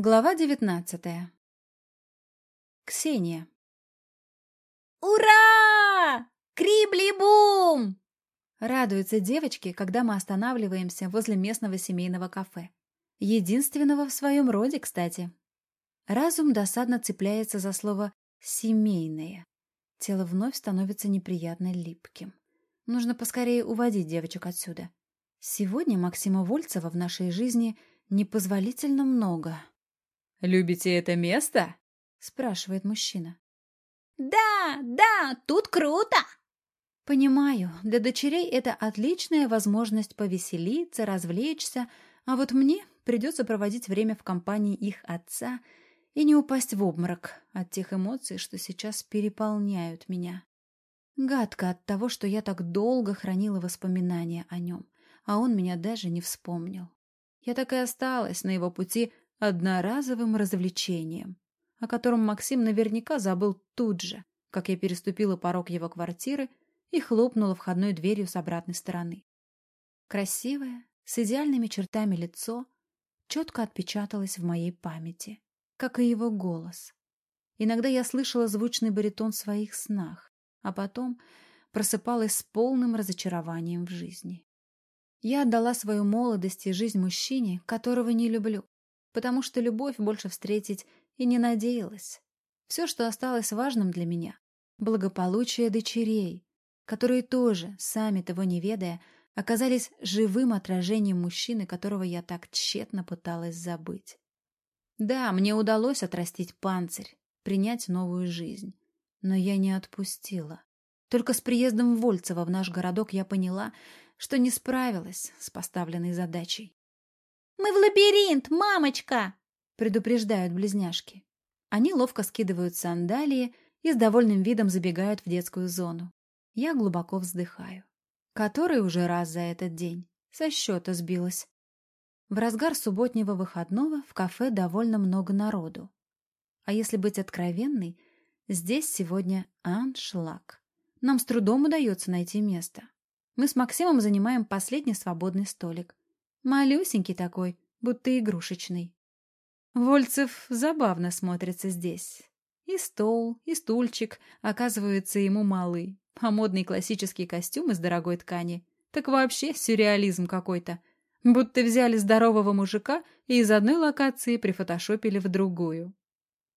Глава девятнадцатая. Ксения. «Ура! Крибли-бум!» Радуются девочки, когда мы останавливаемся возле местного семейного кафе. Единственного в своем роде, кстати. Разум досадно цепляется за слово «семейное». Тело вновь становится неприятно липким. Нужно поскорее уводить девочек отсюда. Сегодня Максима Вольцева в нашей жизни непозволительно много. «Любите это место?» — спрашивает мужчина. «Да, да, тут круто!» Понимаю, для дочерей это отличная возможность повеселиться, развлечься, а вот мне придется проводить время в компании их отца и не упасть в обморок от тех эмоций, что сейчас переполняют меня. Гадко от того, что я так долго хранила воспоминания о нем, а он меня даже не вспомнил. Я так и осталась на его пути одноразовым развлечением, о котором Максим наверняка забыл тут же, как я переступила порог его квартиры и хлопнула входной дверью с обратной стороны. Красивое, с идеальными чертами лицо четко отпечаталось в моей памяти, как и его голос. Иногда я слышала звучный баритон в своих снах, а потом просыпалась с полным разочарованием в жизни. Я отдала свою молодость и жизнь мужчине, которого не люблю, потому что любовь больше встретить и не надеялась. Все, что осталось важным для меня — благополучие дочерей, которые тоже, сами того не ведая, оказались живым отражением мужчины, которого я так тщетно пыталась забыть. Да, мне удалось отрастить панцирь, принять новую жизнь, но я не отпустила. Только с приездом Вольцева в наш городок я поняла, что не справилась с поставленной задачей. «Мы в лабиринт, мамочка!» — предупреждают близняшки. Они ловко скидывают сандалии и с довольным видом забегают в детскую зону. Я глубоко вздыхаю. Который уже раз за этот день. Со счета сбилась. В разгар субботнего выходного в кафе довольно много народу. А если быть откровенной, здесь сегодня аншлаг. Нам с трудом удается найти место. Мы с Максимом занимаем последний свободный столик. Малюсенький такой, будто игрушечный. Вольцев забавно смотрится здесь. И стол, и стульчик оказываются ему малы, а модный классический костюм из дорогой ткани так вообще сюрреализм какой-то. Будто взяли здорового мужика и из одной локации прифотошопили в другую.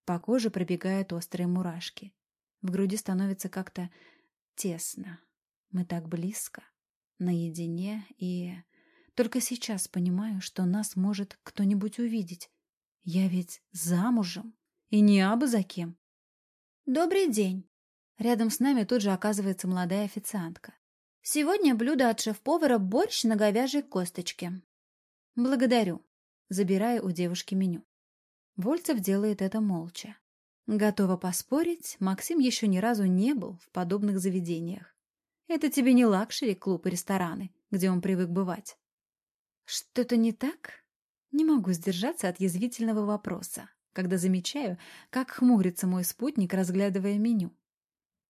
По коже пробегают острые мурашки. В груди становится как-то тесно. Мы так близко, наедине и... Только сейчас понимаю, что нас может кто-нибудь увидеть. Я ведь замужем, и не абы за кем. Добрый день. Рядом с нами тут же оказывается молодая официантка. Сегодня блюдо от шеф-повара борщ на говяжьей косточке. Благодарю. Забираю у девушки меню. Вольцев делает это молча. Готова поспорить, Максим еще ни разу не был в подобных заведениях. Это тебе не luxury, клуб и рестораны, где он привык бывать. Что-то не так? Не могу сдержаться от язвительного вопроса, когда замечаю, как хмурится мой спутник, разглядывая меню.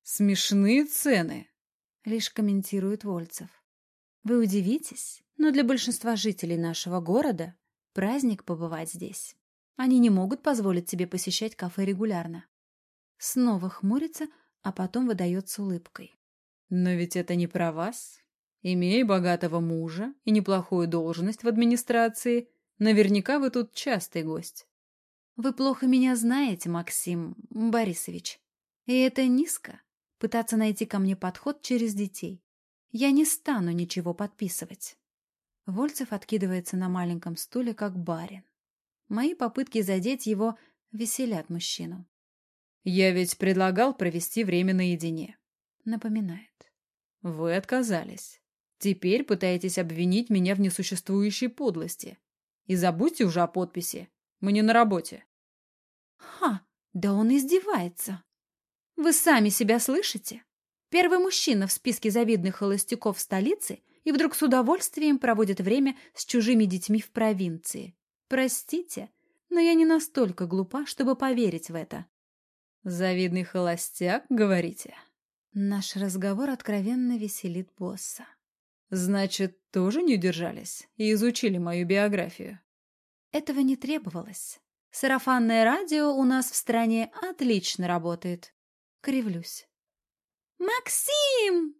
«Смешные цены», — лишь комментирует Вольцев. «Вы удивитесь, но для большинства жителей нашего города праздник побывать здесь. Они не могут позволить себе посещать кафе регулярно». Снова хмурится, а потом выдает с улыбкой. «Но ведь это не про вас. Имея богатого мужа и неплохую должность в администрации, наверняка вы тут частый гость. Вы плохо меня знаете, Максим Борисович. И это низко — пытаться найти ко мне подход через детей. Я не стану ничего подписывать. Вольцев откидывается на маленьком стуле, как барин. Мои попытки задеть его веселят мужчину. «Я ведь предлагал провести время наедине», — напоминает. «Вы отказались. Теперь пытаетесь обвинить меня в несуществующей подлости. И забудьте уже о подписи. Мы не на работе. Ха, да он издевается. Вы сами себя слышите? Первый мужчина в списке завидных холостяков в столице и вдруг с удовольствием проводит время с чужими детьми в провинции. Простите, но я не настолько глупа, чтобы поверить в это. Завидный холостяк, говорите? Наш разговор откровенно веселит босса. Значит, тоже не удержались и изучили мою биографию? Этого не требовалось. Сарафанное радио у нас в стране отлично работает. Кривлюсь. «Максим!»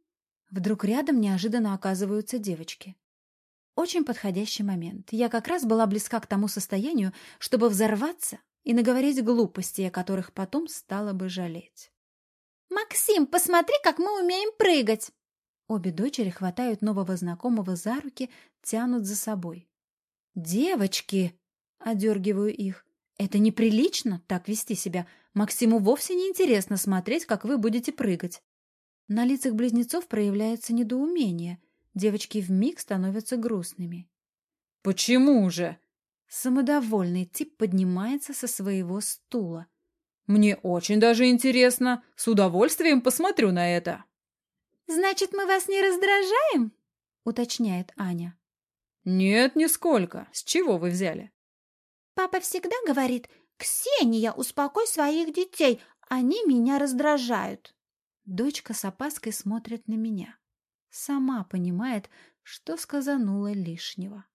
Вдруг рядом неожиданно оказываются девочки. Очень подходящий момент. Я как раз была близка к тому состоянию, чтобы взорваться и наговорить глупостей, о которых потом стала бы жалеть. «Максим, посмотри, как мы умеем прыгать!» Обе дочери хватают нового знакомого за руки, тянут за собой. «Девочки!» — одергиваю их. «Это неприлично так вести себя. Максиму вовсе не интересно смотреть, как вы будете прыгать». На лицах близнецов проявляется недоумение. Девочки вмиг становятся грустными. «Почему же?» Самодовольный тип поднимается со своего стула. «Мне очень даже интересно. С удовольствием посмотрю на это». «Значит, мы вас не раздражаем?» — уточняет Аня. «Нет, нисколько. С чего вы взяли?» «Папа всегда говорит, «Ксения, успокой своих детей, они меня раздражают». Дочка с опаской смотрит на меня. Сама понимает, что сказанула лишнего.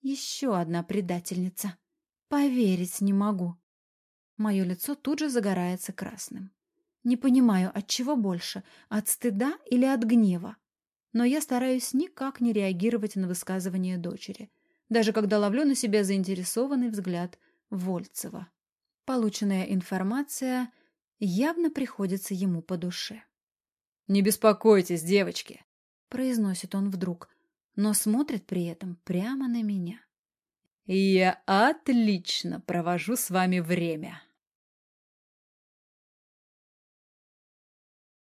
Еще одна предательница. Поверить не могу. Мое лицо тут же загорается красным. Не понимаю, от чего больше, от стыда или от гнева. Но я стараюсь никак не реагировать на высказывание дочери, даже когда ловлю на себя заинтересованный взгляд Вольцева. Полученная информация явно приходится ему по душе. «Не беспокойтесь, девочки», — произносит он вдруг, но смотрит при этом прямо на меня. «Я отлично провожу с вами время».